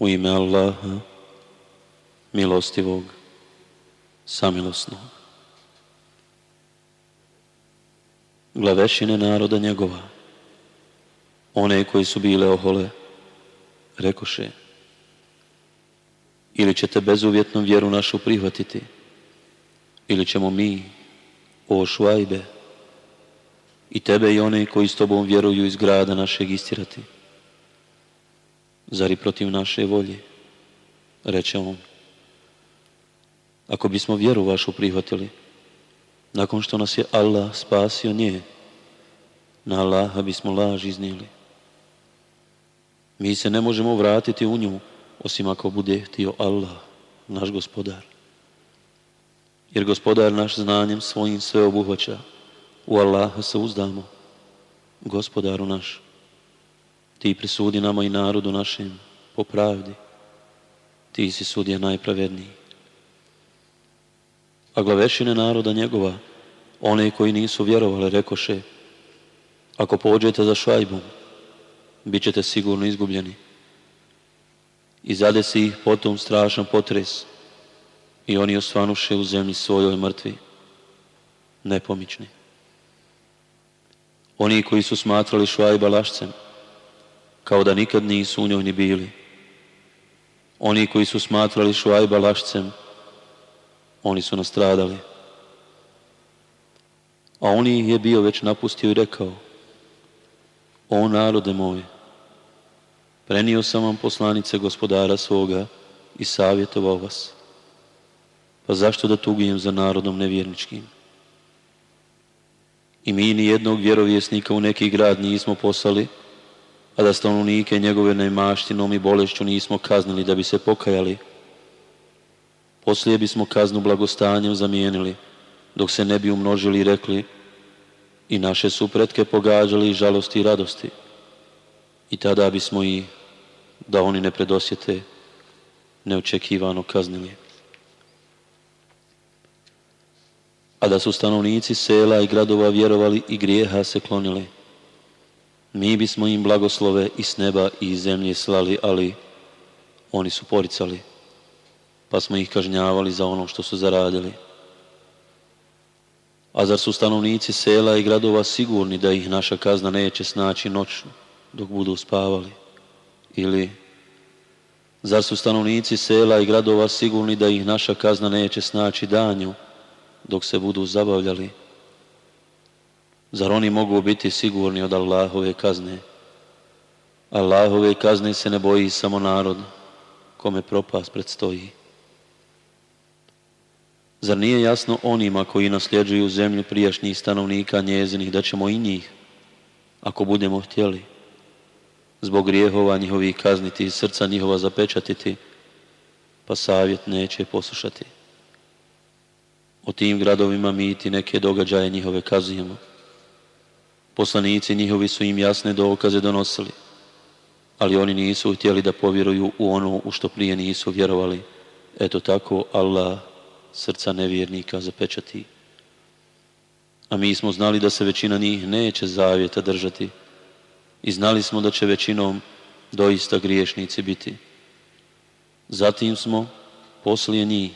U ime Allaha, milostivog, samilosnog. Glavešine naroda njegova, one koji su bile ohole, rekoše, ili ćete bezuvjetnom vjeru našu prihvatiti, ili ćemo mi, o švajbe, i tebe i one koji s tobom vjeruju iz grada našeg istirati. Zar i protiv naše volje? Reče on. Ako bismo vjeru vašu prihvatili, nakon što nas je Allah spasio nje, na Allaha bismo laž iznijeli. Mi se ne možemo vratiti u nju, osim ako bude htio Allah, naš gospodar. Jer gospodar naš znanjem svojim sve obuhvaća. U Allaha se uzdamo, gospodaru naš. Ti prisudi nama i narodu našem po pravdi. Ti si sudija najpravedniji. A glavešine naroda njegova, one koji nisu vjerovali, rekoše, ako pođete za šajbom, bit ćete sigurno izgubljeni. I zadesi ih potom strašan potres i oni osvanuše u zemlji svojoj mrtvi, nepomični. Oni koji su smatrali švajba lašcem, kao da nikad nisu u njoj ni bili. Oni koji su smatrali švajba lašcem, oni su nastradali. A oni ih je bio već napustio i rekao, o narode moj, prenio sam vam poslanice gospodara svoga i savjetovao vas. Pa zašto da tugujem za narodom nevjerničkim? I mi ni jednog vjerovjesnika u neki grad nismo poslali, a da stanovnike njegove nemaštinom i bolešću nismo kaznili da bi se pokajali. Poslije bismo kaznu blagostanjem zamijenili, dok se ne bi umnožili i rekli i naše su pretke pogađali žalosti i radosti. I tada bismo i, da oni ne predosjete, neočekivano kaznili. A da su stanovnici sela i gradova vjerovali i grijeha se klonili, mi bismo im blagoslove i s neba i iz zemlje slali, ali oni su poricali, pa smo ih kažnjavali za ono što su zaradili. A zar su stanovnici sela i gradova sigurni da ih naša kazna neće snaći noću dok budu spavali? Ili zar su stanovnici sela i gradova sigurni da ih naša kazna neće snaći danju dok se budu zabavljali? Zar oni mogu biti sigurni od Allahove kazne? Allahove kazne se ne boji samo narod kome propast predstoji. Zar nije jasno onima koji nasljeđuju zemlju prijašnjih stanovnika njezinih da ćemo i njih, ako budemo htjeli, zbog grijehova njihovih kazniti i srca njihova zapečatiti, pa savjet neće poslušati. O tim gradovima mi ti neke događaje njihove kazujemo. Poslanici njihovi su im jasne dokaze donosili, ali oni nisu htjeli da povjeruju u ono u što prije nisu vjerovali. Eto tako Allah srca nevjernika zapečati. A mi smo znali da se većina njih neće zavjeta držati i znali smo da će većinom doista griješnici biti. Zatim smo poslije njih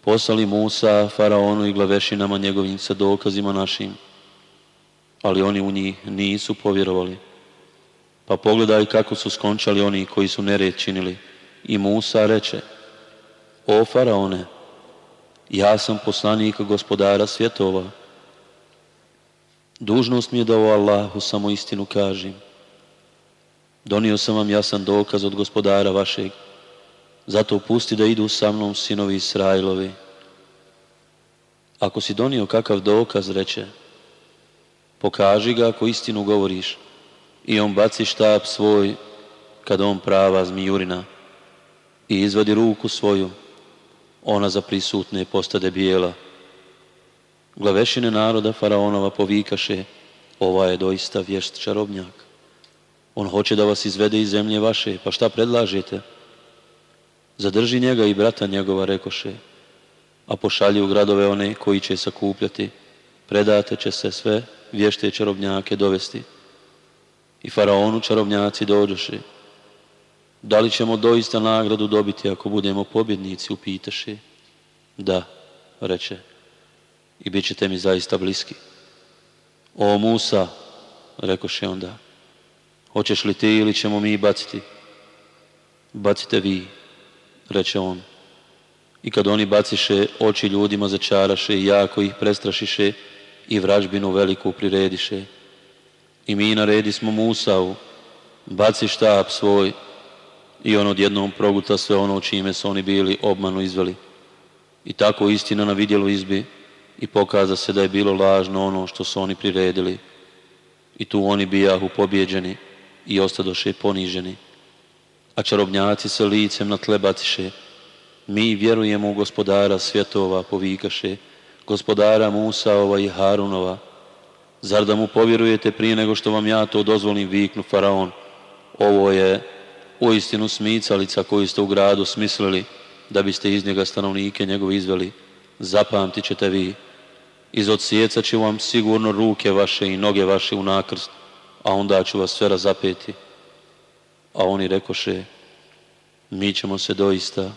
poslali Musa, faraonu i glavešinama njegovim sa dokazima našim, ali oni u njih nisu povjerovali. Pa pogledaj kako su skončali oni koji su nered činili. I Musa reče, o faraone, ja sam poslanik gospodara svjetova. Dužnost mi je da o Allahu samo istinu kažem. Donio sam vam jasan dokaz od gospodara vašeg. Zato pusti da idu sa mnom sinovi Israilovi. Ako si donio kakav dokaz, reče, pokaži ga ako istinu govoriš. I on baci štab svoj kad on prava zmijurina i izvadi ruku svoju ona za prisutne postade bijela. Glavešine naroda faraonova povikaše, ova je doista vješt čarobnjak. On hoće da vas izvede iz zemlje vaše, pa šta predlažete? Zadrži njega i brata njegova, rekoše, a pošalji u gradove one koji će sakupljati, predate će se sve vješte čarobnjake dovesti. I faraonu čarobnjaci dođoše, Da li ćemo doista nagradu dobiti ako budemo pobjednici, upitaše. Da, reče, i bit ćete mi zaista bliski. O Musa, rekoše onda, hoćeš li ti ili ćemo mi baciti? Bacite vi, reče on. I kad oni baciše, oči ljudima začaraše i jako ih prestrašiše i vražbinu veliku prirediše. I mi naredi smo Musau, baci štab svoj i on odjednom proguta sve ono čime su oni bili obmanu izveli. I tako istina na vidjelu izbi i pokaza se da je bilo lažno ono što su oni priredili. I tu oni bijahu pobjeđeni i ostadoše poniženi. A čarobnjaci se licem na tle baciše. Mi vjerujemo u gospodara svjetova, povikaše, gospodara Musaova i Harunova. Zar da mu povjerujete prije nego što vam ja to dozvolim, viknu faraon. Ovo je uistinu smicalica koju ste u gradu smislili da biste iz njega stanovnike njegove izveli. Zapamtit ćete vi. Iz odsjeca ću vam sigurno ruke vaše i noge vaše u nakrst, a onda ću vas sve razapeti. A oni rekoše, mi ćemo se doista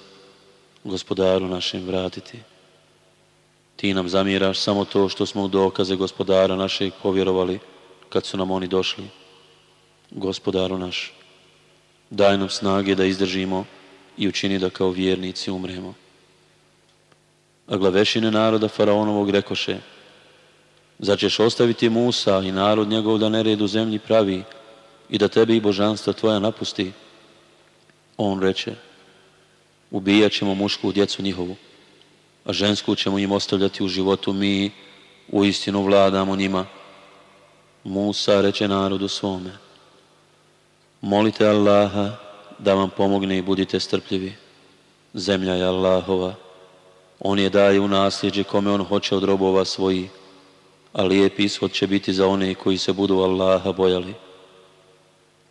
gospodaru našem vratiti. Ti nam zamiraš samo to što smo u dokaze gospodara našeg povjerovali kad su nam oni došli. Gospodaru naš, daj nam snage da izdržimo i učini da kao vjernici umremo. A glavešine naroda faraonovog rekoše, zar ćeš ostaviti Musa i narod njegov da nered u zemlji pravi i da tebi i božanstva tvoja napusti? On reče, ubijat ćemo mušku djecu njihovu, a žensku ćemo im ostavljati u životu mi, u istinu vladamo njima. Musa reče narodu svome, molite Allaha da vam pomogne i budite strpljivi. Zemlja je Allahova, On je daje u nasljeđe kome On hoće od robova svojih, a lijep ishod će biti za one koji se budu Allaha bojali.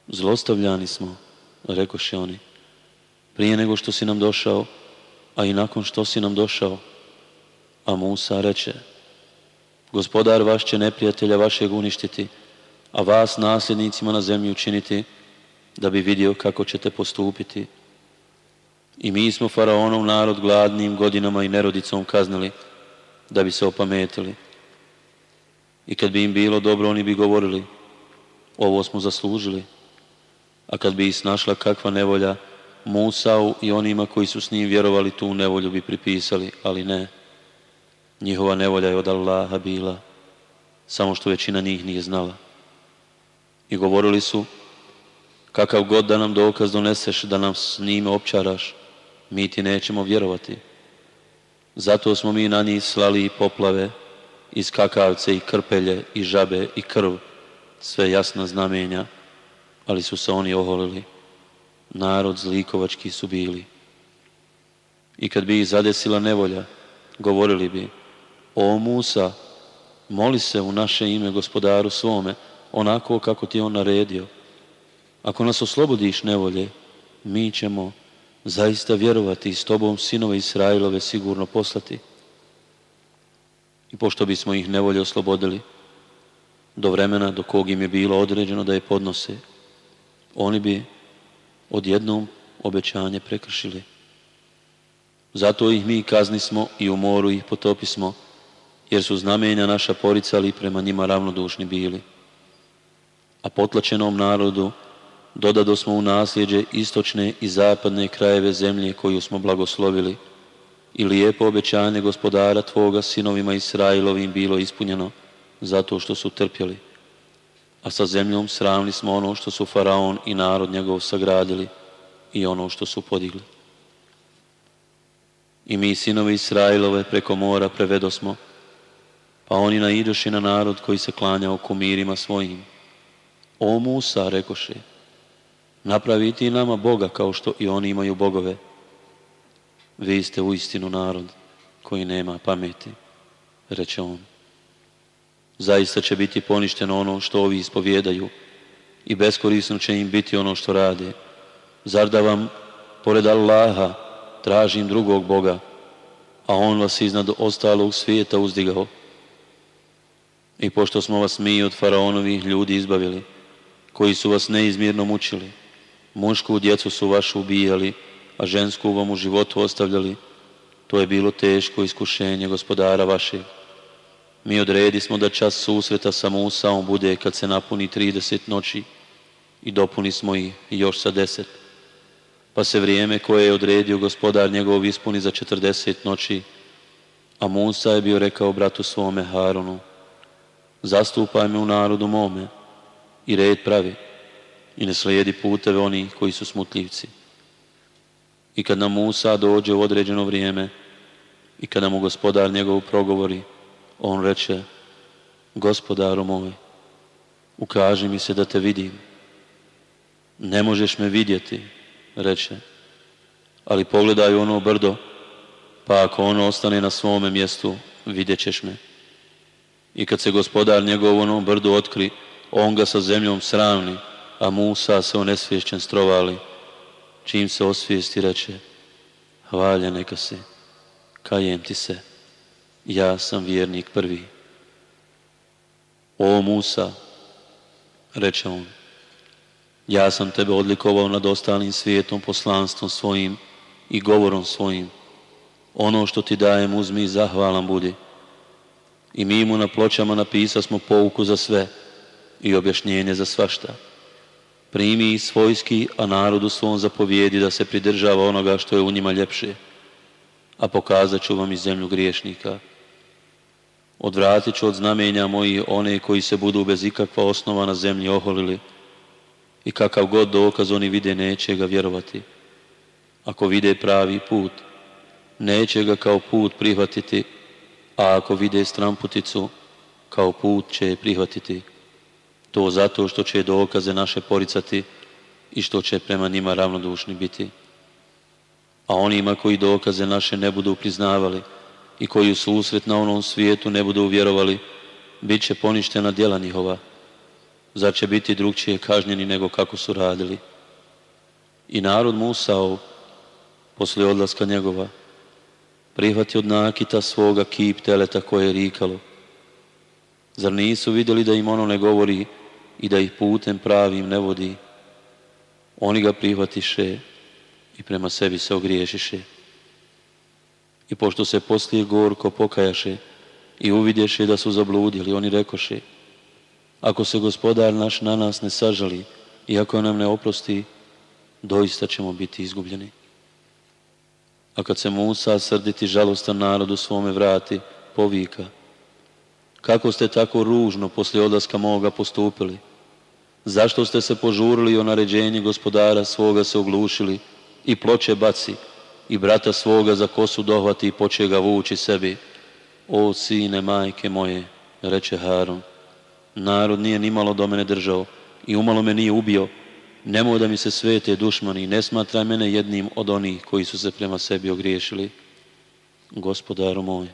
Zlostavljani smo, rekoše oni, prije nego što si nam došao, a i nakon što si nam došao. A Musa reče, gospodar vaš će neprijatelja vašeg uništiti, a vas nasljednicima na zemlji učiniti, da bi vidio kako ćete postupiti. I mi smo faraonov narod gladnim godinama i nerodicom kaznili, da bi se opametili. I kad bi im bilo dobro, oni bi govorili, ovo smo zaslužili. A kad bi ih snašla kakva nevolja, Musau i onima koji su s njim vjerovali tu nevolju bi pripisali, ali ne. Njihova nevolja je od Allaha bila, samo što većina njih nije znala. I govorili su, kakav god da nam dokaz doneseš da nam s njime općaraš, mi ti nećemo vjerovati. Zato smo mi na njih slali i poplave, i skakavce, i krpelje, i žabe, i krv, sve jasna znamenja, ali su se oni oholili narod zlikovački su bili. I kad bi ih zadesila nevolja, govorili bi, o Musa, moli se u naše ime gospodaru svome, onako kako ti on naredio. Ako nas oslobodiš nevolje, mi ćemo zaista vjerovati i s tobom sinove Israilove sigurno poslati. I pošto bismo ih nevolje oslobodili, do vremena do kog im je bilo određeno da je podnose, oni bi odjednom obećanje prekršili. Zato ih mi kaznismo i u moru ih potopismo, jer su znamenja naša poricali prema njima ravnodušni bili. A potlačenom narodu dodado smo u nasljeđe istočne i zapadne krajeve zemlje koju smo blagoslovili i lijepo obećanje gospodara Tvoga sinovima Israilovim bilo ispunjeno zato što su trpjeli a sa zemljom sravni smo ono što su faraon i narod njegov sagradili i ono što su podigli. I mi sinovi Israilove preko mora prevedosmo, pa oni naidoši na narod koji se klanja u kumirima svojim. O Musa, rekoše, napravi ti nama Boga kao što i oni imaju bogove. Vi ste u istinu narod koji nema pameti, reče on zaista će biti poništeno ono što ovi ispovjedaju i beskorisno će im biti ono što rade. Zar da vam, pored Allaha, tražim drugog Boga, a On vas iznad ostalog svijeta uzdigao? I pošto smo vas mi od faraonovih ljudi izbavili, koji su vas neizmjerno mučili, Mušku djecu su vašu ubijali, a žensku vam u životu ostavljali. To je bilo teško iskušenje gospodara vašeg. Mi odredi smo da čas susreta sa Musaom bude kad se napuni 30 noći i dopuni smo ih još sa deset. Pa se vrijeme koje je odredio gospodar njegov ispuni za 40 noći, a Musa je bio rekao bratu svome Harunu, zastupaj me u narodu mome i red pravi i ne slijedi puteve onih koji su smutljivci. I kad nam Musa dođe u određeno vrijeme i kada mu gospodar njegov progovori, on reče, gospodaru moj, ukaži mi se da te vidim. Ne možeš me vidjeti, reče, ali pogledaj ono brdo, pa ako ono ostane na svome mjestu, vidjet ćeš me. I kad se gospodar njegov ono brdu otkri, on ga sa zemljom sravni, a Musa se onesvješćen strovali. Čim se osvijesti reče, hvalja neka se, kajem ti se, ja sam vjernik prvi. O Musa, reče on, ja sam tebe odlikovao nad ostalim svijetom poslanstvom svojim i govorom svojim. Ono što ti dajem uzmi i zahvalan budi. I mi mu na pločama napisa smo pouku za sve i objašnjenje za svašta. Primi svojski, a narodu svom zapovijedi da se pridržava onoga što je u njima ljepše. A pokazat ću vam i zemlju griješnika. Odvratit ću od znamenja moji one koji se budu bez ikakva osnova na zemlji oholili i kakav god dokaz oni vide neće ga vjerovati. Ako vide pravi put, neće ga kao put prihvatiti, a ako vide stramputicu, kao put će je prihvatiti. To zato što će dokaze naše poricati i što će prema njima ravnodušni biti. A onima koji dokaze naše ne budu priznavali i koji u susret na onom svijetu ne budu vjerovali, bit će poništena djela njihova. Zar će biti drugčije kažnjeni nego kako su radili? I narod Musao, poslije odlaska njegova, prihvati od nakita svoga kip teleta koje je rikalo. Zar nisu vidjeli da im ono ne govori i da ih putem pravim ne vodi? Oni ga prihvatiše i prema sebi se ogriješiše. I pošto se poslije gorko pokajaše i uvidješe da su zabludili, oni rekoše, ako se gospodar naš na nas ne sažali i ako nam ne oprosti, doista ćemo biti izgubljeni. A kad se Musa srditi žalostan narodu svome vrati, povika, kako ste tako ružno poslije odlaska moga postupili? Zašto ste se požurili o naređenju gospodara svoga se oglušili i ploče baci i brata svoga za kosu dohvati i poče ga vući sebi? O sine majke moje, reče Harun, narod nije nimalo do mene držao i umalo me nije ubio, nemoj da mi se svete dušmani, ne smatraj mene jednim od onih koji su se prema sebi ogriješili. Gospodaru moj,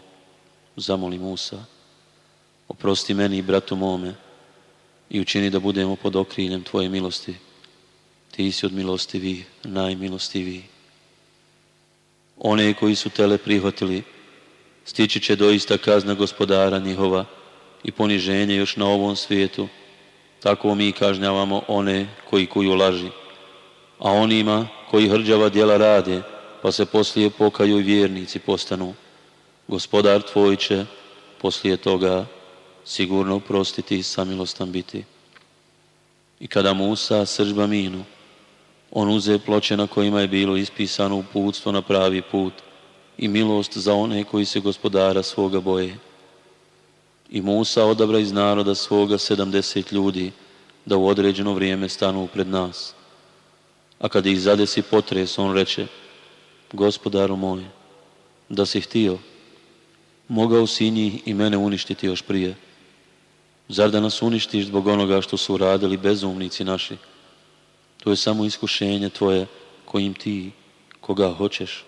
zamoli Musa, oprosti meni i bratu mome i učini da budemo pod okriljem Tvoje milosti. Ti si od milostivih, najmilostiviji. One koji su tele prihvatili, stići će doista kazna gospodara njihova i poniženje još na ovom svijetu, tako mi kažnjavamo one koji kuju laži. A onima koji hrđava djela rade, pa se poslije pokaju i vjernici postanu. Gospodar tvoj će poslije toga sigurno prostiti i samilostan biti. I kada Musa sržba minu, on uze ploče na kojima je bilo ispisano uputstvo na pravi put i milost za one koji se gospodara svoga boje. I Musa odabra iz naroda svoga sedamdeset ljudi da u određeno vrijeme stanu pred nas. A kad ih zadesi potres, on reče, gospodaru moj, da si htio, mogao si njih i mene uništiti još prije. Zar da nas uništiš zbog onoga što su radili bezumnici naši? To je samo iskušenje tvoje kojim ti, koga hoćeš,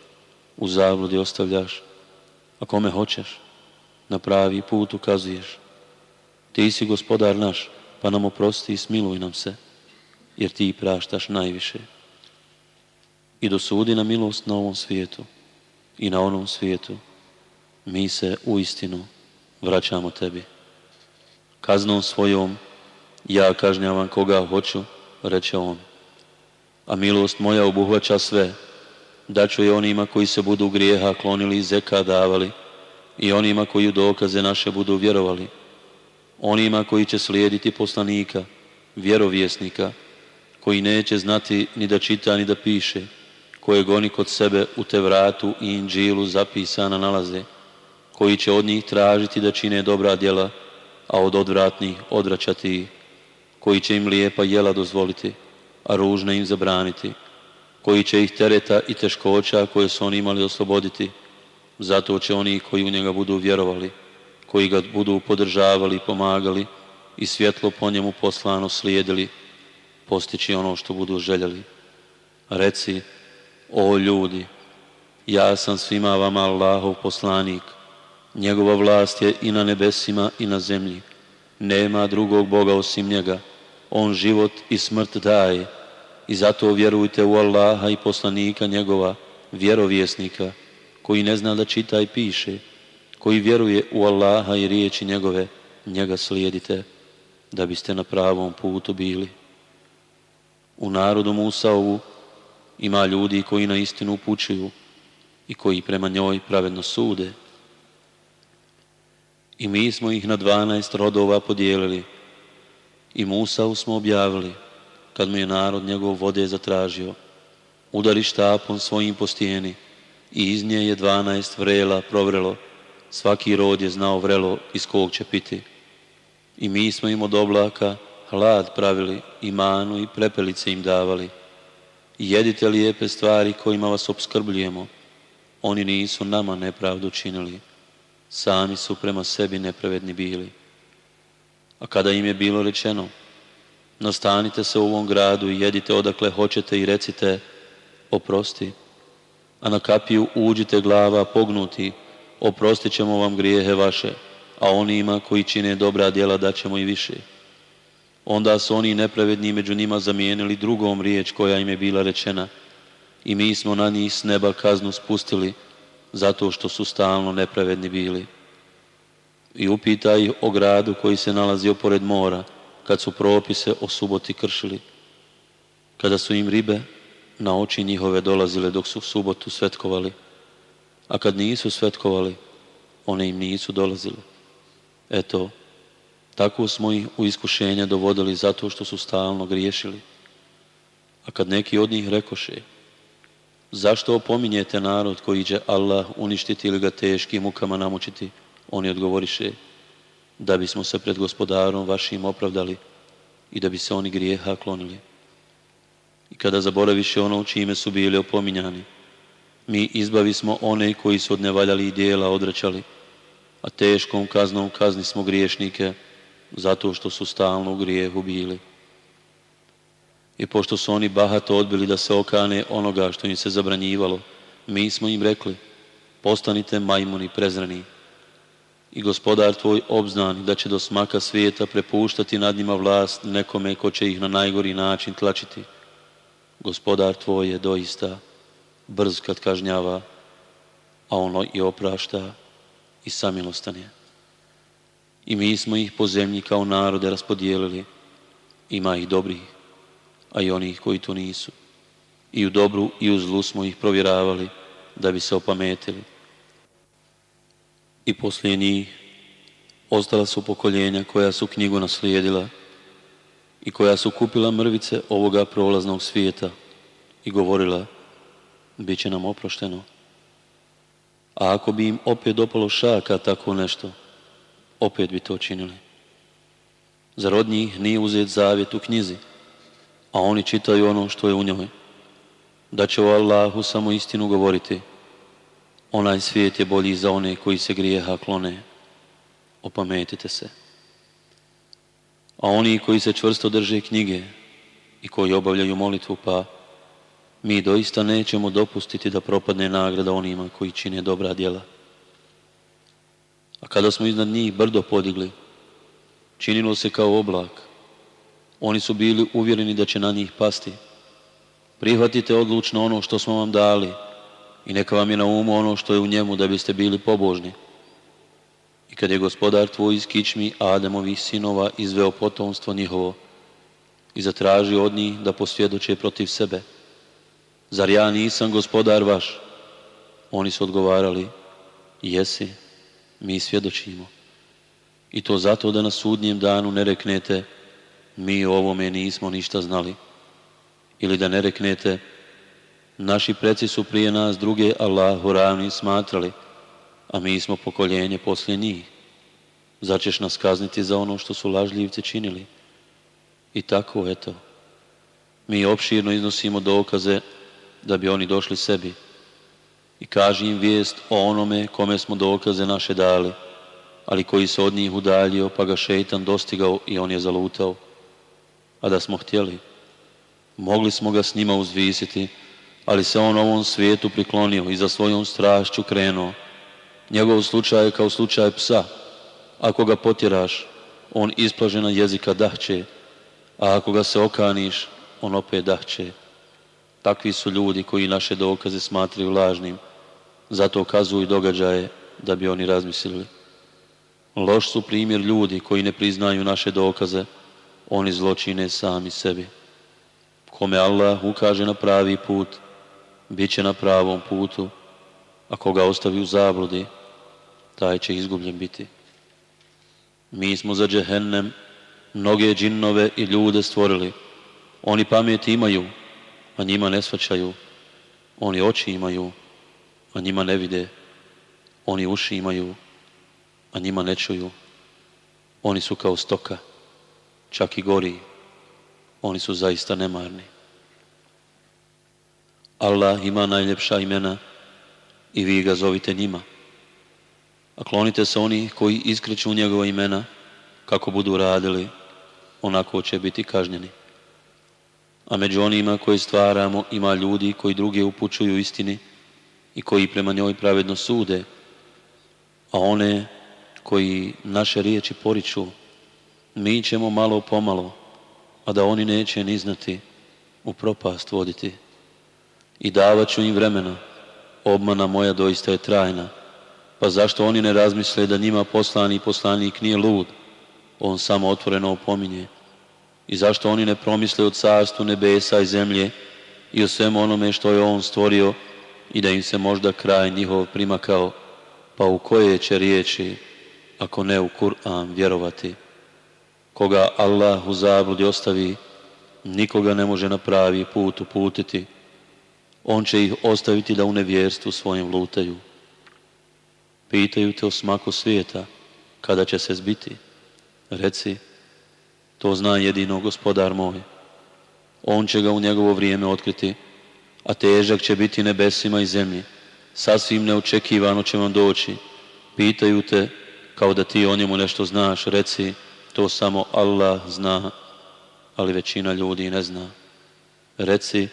u zabludi ostavljaš, a kome hoćeš, na pravi put ukazuješ. Ti si gospodar naš, pa nam oprosti i smiluj nam se, jer ti praštaš najviše. I dosudi na milost na ovom svijetu i na onom svijetu. Mi se u istinu vraćamo tebi. Kaznom svojom ja kažnjavam koga hoću, reče on. A milost moja obuhvaća sve. Daću je onima koji se budu grijeha klonili i zeka davali i onima koji u dokaze naše budu vjerovali. Onima koji će slijediti poslanika, vjerovjesnika, koji neće znati ni da čita ni da piše, kojeg oni kod sebe u Tevratu i Inđilu zapisana nalaze, koji će od njih tražiti da čine dobra djela, a od odvratnih odračati ih, koji će im lijepa jela dozvoliti, a ružne im zabraniti, koji će ih tereta i teškoća koje su oni imali osloboditi, zato će oni koji u njega budu vjerovali, koji ga budu podržavali i pomagali i svjetlo po njemu poslano slijedili, postići ono što budu željeli. Reci, o ljudi, ja sam svima vama Allahov poslanik, njegova vlast je i na nebesima i na zemlji. Nema drugog Boga osim njega. On život i smrt daje. I zato vjerujte u Allaha i poslanika njegova, vjerovjesnika, koji ne zna da čita i piše, koji vjeruje u Allaha i riječi njegove, njega slijedite, da biste na pravom putu bili. U narodu Musaovu ima ljudi koji na istinu upućuju i koji prema njoj pravedno sude. I mi smo ih na dvanaest rodova podijelili i Musau smo objavili kad mu je narod njegov vode zatražio. Udari štapom svojim po stijeni i iz nje je dvanaest vrela provrelo. Svaki rod je znao vrelo iz kog će piti. I mi smo im od oblaka hlad pravili i manu i prepelice im davali. I jedite lijepe stvari kojima vas obskrbljujemo. Oni nisu nama nepravdu činili sami su prema sebi nepravedni bili. A kada im je bilo rečeno, nastanite se u ovom gradu i jedite odakle hoćete i recite, oprosti, a na kapiju uđite glava pognuti, oprostit ćemo vam grijehe vaše, a onima koji čine dobra djela daćemo i više. Onda su oni nepravedni među njima zamijenili drugom riječ koja im je bila rečena i mi smo na njih s neba kaznu spustili, zato što su stalno nepravedni bili. I upita ih o gradu koji se nalazio pored mora, kad su propise o suboti kršili. Kada su im ribe na oči njihove dolazile dok su subotu svetkovali, a kad nisu svetkovali, one im nisu dolazile. Eto, tako smo ih u iskušenje dovodili zato što su stalno griješili. A kad neki od njih rekoše, Zašto opominjete narod koji će Allah uništiti ili ga teškim mukama namučiti? Oni odgovoriše, da bismo se pred gospodarom vašim opravdali i da bi se oni grijeha klonili. I kada zaboraviše ono čime su bili opominjani, mi izbavi smo one koji su od nevaljali dijela odračali, a teškom kaznom kazni smo griješnike zato što su stalno u grijehu bili. I pošto su oni bahato odbili da se okane onoga što im se zabranjivalo, mi smo im rekli, postanite majmuni prezrani. I gospodar tvoj obznani da će do smaka svijeta prepuštati nad njima vlast nekome ko će ih na najgori način tlačiti. Gospodar tvoj je doista brz kad kažnjava, a ono i oprašta i samilostan je. I mi smo ih po zemlji kao narode raspodijelili, ima ih dobrih a i onih koji to nisu. I u dobru i u zlu smo ih provjeravali da bi se opametili. I poslije njih ostala su pokoljenja koja su knjigu naslijedila i koja su kupila mrvice ovoga prolaznog svijeta i govorila, bit će nam oprošteno. A ako bi im opet dopalo šaka tako nešto, opet bi to činili. Zar od njih nije uzet zavjet u knjizi, a oni čitaju ono što je u njoj. Da će o Allahu samo istinu govoriti. Onaj svijet je bolji za one koji se grijeha klone. Opametite se. A oni koji se čvrsto drže knjige i koji obavljaju molitvu, pa mi doista nećemo dopustiti da propadne nagrada onima koji čine dobra djela. A kada smo iznad njih brdo podigli, činilo se kao oblak, oni su bili uvjereni da će na njih pasti. Prihvatite odlučno ono što smo vam dali i neka vam je na umu ono što je u njemu da biste bili pobožni. I kad je gospodar tvoj iz kičmi Ademovih sinova izveo potomstvo njihovo i zatražio od njih da posvjedoče protiv sebe, Zar ja nisam gospodar vaš? Oni su odgovarali, jesi, mi svjedočimo. I to zato da na sudnjem danu ne reknete, mi o ovome nismo ništa znali. Ili da ne reknete, naši preci su prije nas druge Allahu ravni smatrali, a mi smo pokoljenje poslije njih. Začeš nas kazniti za ono što su lažljivci činili. I tako, eto, mi opširno iznosimo dokaze da bi oni došli sebi i kaži im vijest o onome kome smo dokaze naše dali, ali koji se od njih udaljio pa ga šeitan dostigao i on je zalutao. A da smo htjeli, mogli smo ga s njima uzvisiti, ali se on ovom svijetu priklonio i za svojom strašću krenuo. Njegov slučaj je kao slučaj psa. Ako ga potjeraš, on isplažena jezika dahće, a ako ga se okaniš, on opet dahće. Takvi su ljudi koji naše dokaze smatraju lažnim, zato kazuju događaje da bi oni razmislili. Loš su primjer ljudi koji ne priznaju naše dokaze, oni zločine sami sebi. Kome Allah ukaže na pravi put, bit će na pravom putu, a koga ostavi u zabludi, taj će izgubljen biti. Mi smo za džehennem mnoge džinnove i ljude stvorili. Oni pamet imaju, a njima ne svačaju. Oni oči imaju, a njima ne vide. Oni uši imaju, a njima ne čuju. Oni su kao stoka, čak i gori. Oni su zaista nemarni. Allah ima najljepša imena i vi ga zovite njima. A klonite se oni koji iskreću njegova imena, kako budu radili, onako će biti kažnjeni. A među onima koji stvaramo ima ljudi koji druge upućuju istini i koji prema njoj pravedno sude, a one koji naše riječi poriču, mi ćemo malo pomalo, a da oni neće ni znati, u propast voditi. I davat ću im vremena, obmana moja doista je trajna, pa zašto oni ne razmisle da njima poslani poslanik nije lud, on samo otvoreno opominje. I zašto oni ne promisle o carstvu nebesa i zemlje i o svemu onome što je on stvorio i da im se možda kraj njihov primakao, pa u koje će riječi, ako ne u Kur'an, vjerovati. Koga Allah u zabludi ostavi, nikoga ne može na pravi put uputiti. On će ih ostaviti da u nevjerstvu svojim lutaju. Pitaju te o smaku svijeta, kada će se zbiti. Reci, to zna jedino gospodar moj. On će ga u njegovo vrijeme otkriti, a težak će biti nebesima i zemlji. Sasvim neočekivano će vam doći. Pitaju te kao da ti o njemu nešto znaš. Reci, to samo Allah zna, ali većina ljudi ne zna. Reci,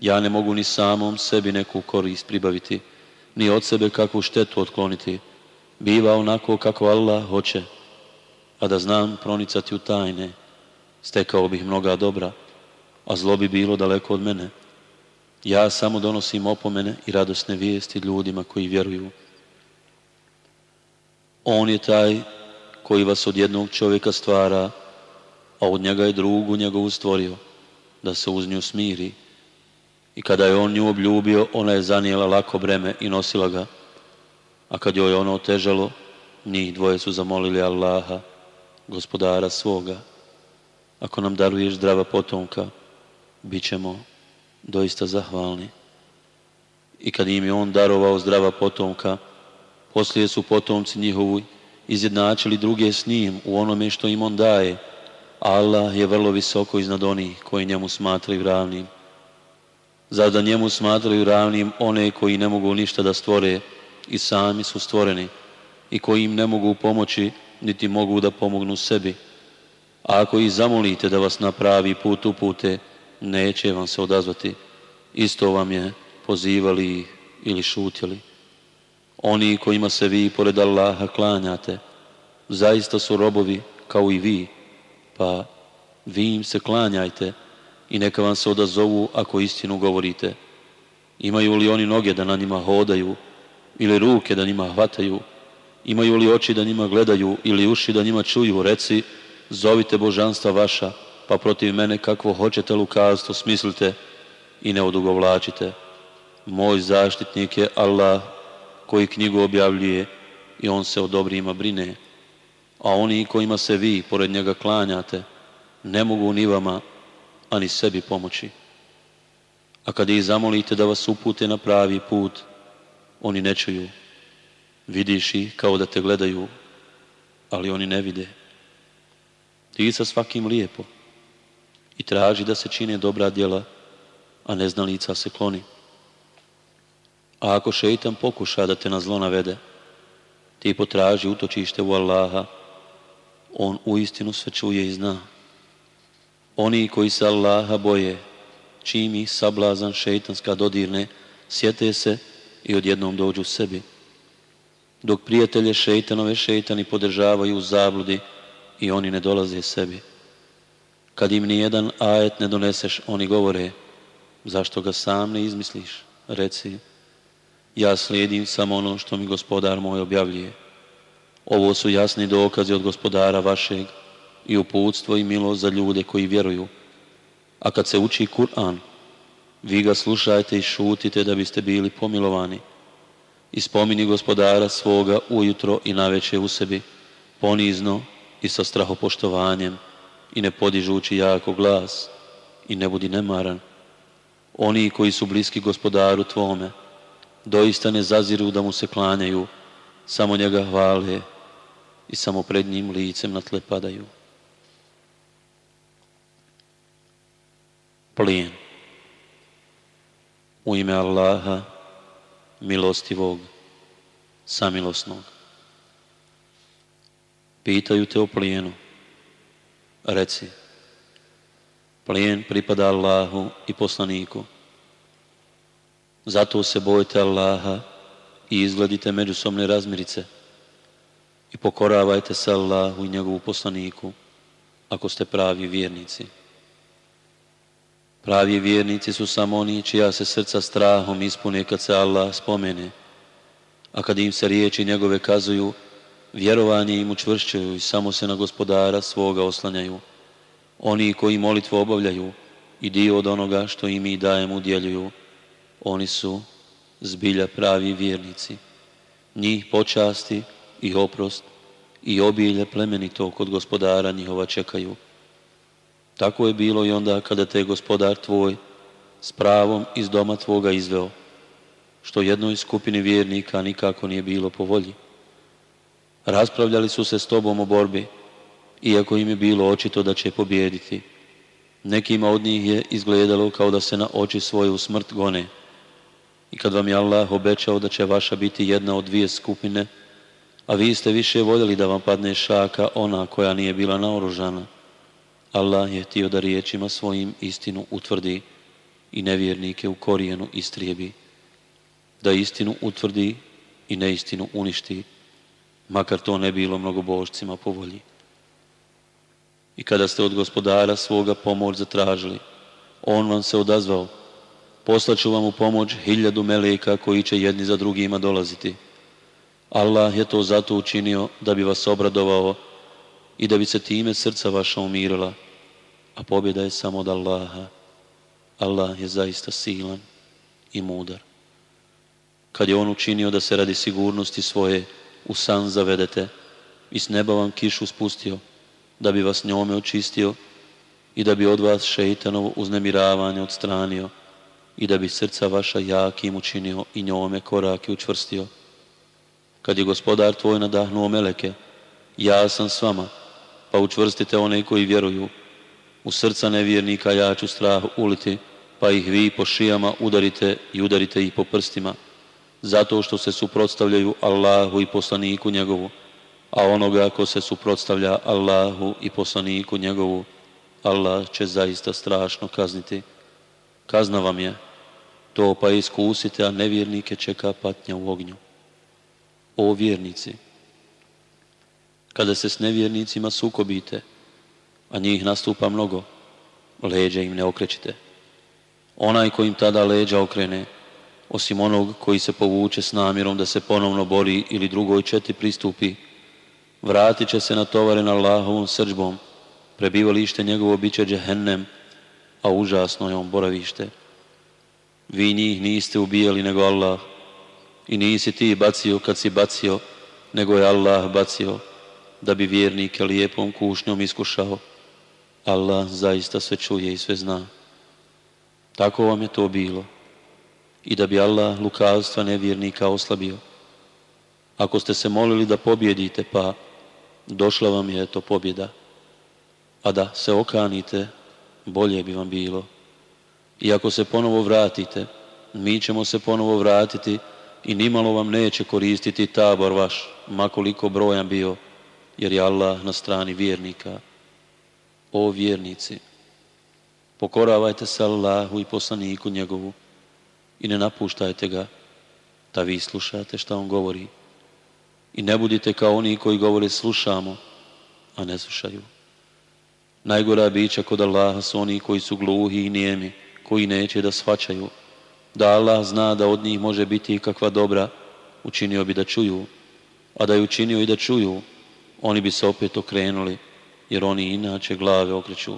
ja ne mogu ni samom sebi neku korist pribaviti, ni od sebe kakvu štetu otkloniti. Biva onako kako Allah hoće a da znam pronicati u tajne, stekao bih mnoga dobra, a zlo bi bilo daleko od mene. Ja samo donosim opomene i radosne vijesti ljudima koji vjeruju. On je taj koji vas od jednog čovjeka stvara, a od njega je drugu njegovu stvorio, da se uz nju smiri. I kada je on nju obljubio, ona je zanijela lako breme i nosila ga, a kad joj je ono otežalo, njih dvoje su zamolili Allaha gospodara svoga. Ako nam daruješ zdrava potomka, bit ćemo doista zahvalni. I kad im je on darovao zdrava potomka, poslije su potomci njihovi izjednačili druge s njim u onome što im on daje. Allah je vrlo visoko iznad onih koji njemu smatraju ravnim. Zar da njemu smatraju ravnim one koji ne mogu ništa da stvore i sami su stvoreni i koji im ne mogu pomoći niti mogu da pomognu sebi. A ako ih zamolite da vas na pravi put upute, neće vam se odazvati. Isto vam je pozivali ili šutjeli. Oni kojima se vi pored Allaha klanjate, zaista su robovi kao i vi, pa vi im se klanjajte i neka vam se odazovu ako istinu govorite. Imaju li oni noge da na njima hodaju ili ruke da njima hvataju, Imaju li oči da njima gledaju ili uši da njima čuju? Reci, zovite božanstva vaša, pa protiv mene kakvo hoćete lukavstvo smislite i ne odugovlačite. Moj zaštitnik je Allah koji knjigu objavljuje i on se o dobrima brine. A oni kojima se vi pored njega klanjate, ne mogu ni vama, ani sebi pomoći. A kad ih zamolite da vas upute na pravi put, oni ne čuju. Vidiš ih kao da te gledaju, ali oni ne vide. Ti sa svakim lijepo i traži da se čine dobra djela, a neznalica se kloni. A ako šeitan pokuša da te na zlo navede, ti potraži utočište u Allaha, on u istinu sve čuje i zna. Oni koji se Allaha boje, čim ih sablazan šeitanska dodirne, sjete se i odjednom dođu sebi. Dok prijatelje šeitanove šeitani podržavaju u zabludi i oni ne dolaze sebi. Kad im nijedan ajet ne doneseš, oni govore, zašto ga sam ne izmisliš? Reci, ja slijedim samo ono što mi gospodar moj objavljuje. Ovo su jasni dokazi od gospodara vašeg i uputstvo i milost za ljude koji vjeruju. A kad se uči Kur'an, vi ga slušajte i šutite da biste bili pomilovani. I spomini gospodara svoga ujutro i naveče u sebi, ponizno i sa strahopoštovanjem i ne podižući jako glas i ne budi nemaran. Oni koji su bliski gospodaru tvome, doista ne zaziru da mu se klanjaju, samo njega hvale i samo pred njim licem na tle padaju. Plijen. U ime Allaha, milostivog, samilosnog. Pitaju te o plijenu. Reci, plijen pripada Allahu i poslaniku. Zato se bojite Allaha i izgledite međusobne razmirice i pokoravajte se Allahu i njegovu poslaniku ako ste pravi vjernici. Pravi vjernici su samo oni čija se srca strahom ispune kad se Allah spomene, a kad im se riječi njegove kazuju, vjerovanje im učvršćuju i samo se na gospodara svoga oslanjaju. Oni koji molitvu obavljaju i dio od onoga što im mi dajemo udjeljuju, oni su zbilja pravi vjernici. Njih počasti i oprost i obilje plemenito kod gospodara njihova čekaju. Tako je bilo i onda kada te gospodar tvoj s pravom iz doma tvoga izveo, što jednoj skupini vjernika nikako nije bilo po volji. Raspravljali su se s tobom o borbi, iako im je bilo očito da će pobijediti. Nekima od njih je izgledalo kao da se na oči svoje u smrt gone. I kad vam je Allah obećao da će vaša biti jedna od dvije skupine, a vi ste više voljeli da vam padne šaka ona koja nije bila naoružana, Allah je htio da riječima svojim istinu utvrdi i nevjernike u korijenu istrijebi, da istinu utvrdi i neistinu uništi, makar to ne bilo mnogobožcima po volji. I kada ste od gospodara svoga pomoć zatražili, on vam se odazvao, poslaću vam u pomoć hiljadu meleka koji će jedni za drugima dolaziti. Allah je to zato učinio da bi vas obradovao i da bi se time srca vaša umirila, a pobjeda je samo od Allaha. Allah je zaista silan i mudar. Kad je On učinio da se radi sigurnosti svoje u san zavedete i s neba vam kišu spustio, da bi vas njome očistio i da bi od vas šeitanovo uznemiravanje odstranio i da bi srca vaša jakim učinio i njome korake učvrstio. Kad je gospodar tvoj nadahnuo meleke, ja sam s vama, pa učvrstite one koji vjeruju. U srca nevjernika ja ću strah uliti, pa ih vi po šijama udarite i udarite ih po prstima, zato što se suprotstavljaju Allahu i poslaniku njegovu, a onoga ko se suprotstavlja Allahu i poslaniku njegovu, Allah će zaista strašno kazniti. Kazna vam je, to pa iskusite, a nevjernike čeka patnja u ognju. O vjernici, kada se s nevjernicima sukobite, a njih nastupa mnogo, leđa im ne okrećite. Onaj koji im tada leđa okrene, osim onog koji se povuče s namjerom da se ponovno bori ili drugoj četi pristupi, vratit će se na tovare na Allahovom srđbom, prebivalište njegovo bit će džehennem, a užasno je on boravište. Vi njih niste ubijali nego Allah. I nisi ti bacio kad si bacio, nego je Allah bacio, da bi vjernike lijepom kušnjom iskušao. Allah zaista sve čuje i sve zna. Tako vam je to bilo. I da bi Allah lukavstva nevjernika oslabio. Ako ste se molili da pobjedite, pa došla vam je to pobjeda. A da se okanite, bolje bi vam bilo. I ako se ponovo vratite, mi ćemo se ponovo vratiti i nimalo vam neće koristiti tabor vaš, makoliko brojan bio, jer je Allah na strani vjernika. O vjernici, pokoravajte se Allahu i poslaniku njegovu i ne napuštajte ga, da vi slušate šta on govori. I ne budite kao oni koji govore slušamo, a ne slušaju. Najgora bića kod Allaha su oni koji su gluhi i nijemi, koji neće da shvaćaju. Da Allah zna da od njih može biti kakva dobra, učinio bi da čuju. A da je učinio i da čuju, oni bi se opet okrenuli, jer oni inače glave okreću.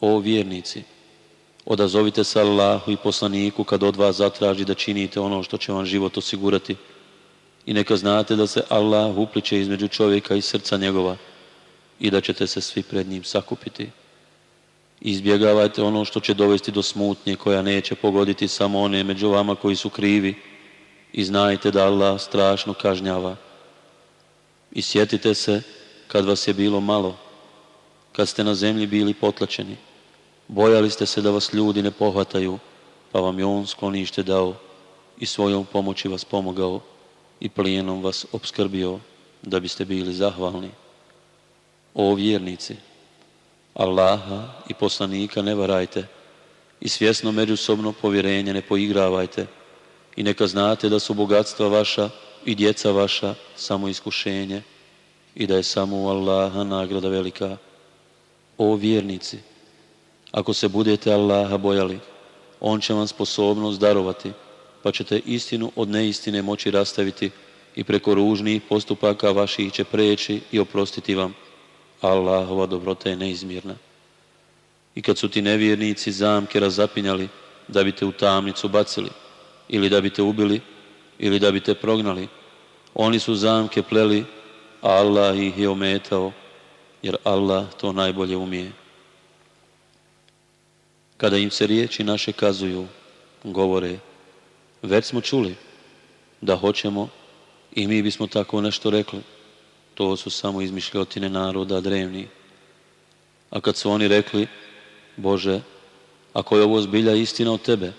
O vjernici, odazovite se Allahu i poslaniku kad od vas zatraži da činite ono što će vam život osigurati. I neka znate da se Allah upliče između čovjeka i srca njegova i da ćete se svi pred njim sakupiti. Izbjegavajte ono što će dovesti do smutnje koja neće pogoditi samo one među vama koji su krivi i znajte da Allah strašno kažnjava. I sjetite se kad vas je bilo malo, kad ste na zemlji bili potlačeni. Bojali ste se da vas ljudi ne pohvataju, pa vam je On sklonište dao i svojom pomoći vas pomogao i plijenom vas obskrbio da biste bili zahvalni. O vjernici, Allaha i poslanika ne varajte i svjesno međusobno povjerenje ne poigravajte i neka znate da su bogatstva vaša i djeca vaša samo iskušenje i da je samo u Allaha nagrada velika. O vjernici, ako se budete Allaha bojali, On će vam sposobnost darovati, pa ćete istinu od neistine moći rastaviti i preko ružnih postupaka vaših će preći i oprostiti vam. Allahova dobrota je neizmjerna. I kad su ti nevjernici zamke razapinjali da bi te u tamnicu bacili, ili da bi te ubili, ili da bi te prognali, oni su zamke pleli, a Allah ih je ometao, jer Allah to najbolje umije. Kada im se riječi naše kazuju, govore, već smo čuli da hoćemo i mi bismo tako nešto rekli. To su samo izmišljotine naroda drevni. A kad su oni rekli, Bože, ako je ovo zbilja istina od Tebe,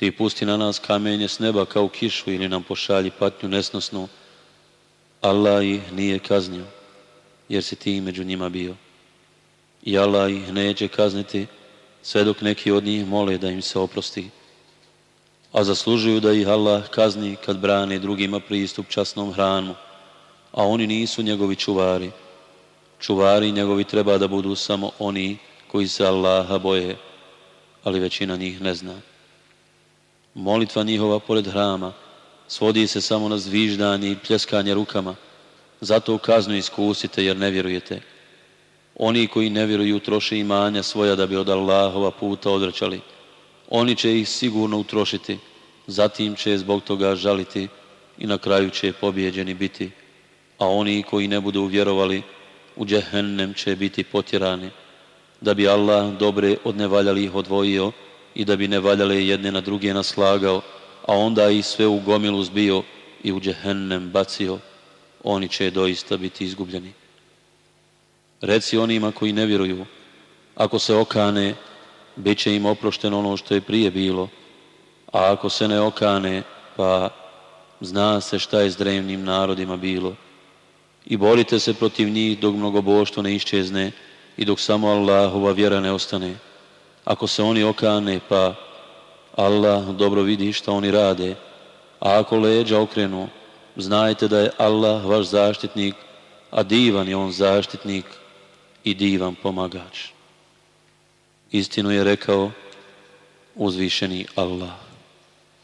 Ti pusti na nas kamenje s neba kao kišu ili nam pošalji patnju nesnosnu, Allah ih nije kaznio, jer si Ti među njima bio. I Allah ih neće kazniti, sve dok neki od njih mole da im se oprosti. A zaslužuju da ih Allah kazni kad brane drugima pristup časnom hranu, a oni nisu njegovi čuvari. Čuvari njegovi treba da budu samo oni koji se Allaha boje, ali većina njih ne zna. Molitva njihova pored hrama svodi se samo na zviždanje i pljeskanje rukama. Zato kaznu iskusite jer ne vjerujete. Oni koji ne vjeruju troše imanja svoja da bi od Allahova puta odrećali. Oni će ih sigurno utrošiti, zatim će zbog toga žaliti i na kraju će pobjeđeni biti a oni koji ne budu vjerovali u džehennem će biti potjerani, da bi Allah dobre od nevaljalih odvojio i da bi nevaljale jedne na druge naslagao, a onda i sve u gomilu zbio i u džehennem bacio, oni će doista biti izgubljeni. Reci onima koji ne vjeruju, ako se okane, bit će im oprošteno ono što je prije bilo, a ako se ne okane, pa zna se šta je s drevnim narodima bilo i borite se protiv njih dok mnogoboštvo ne iščezne i dok samo Allahova vjera ne ostane. Ako se oni okane, pa Allah dobro vidi šta oni rade, a ako leđa okrenu, znajte da je Allah vaš zaštitnik, a divan je on zaštitnik i divan pomagač. Istinu je rekao uzvišeni Allah.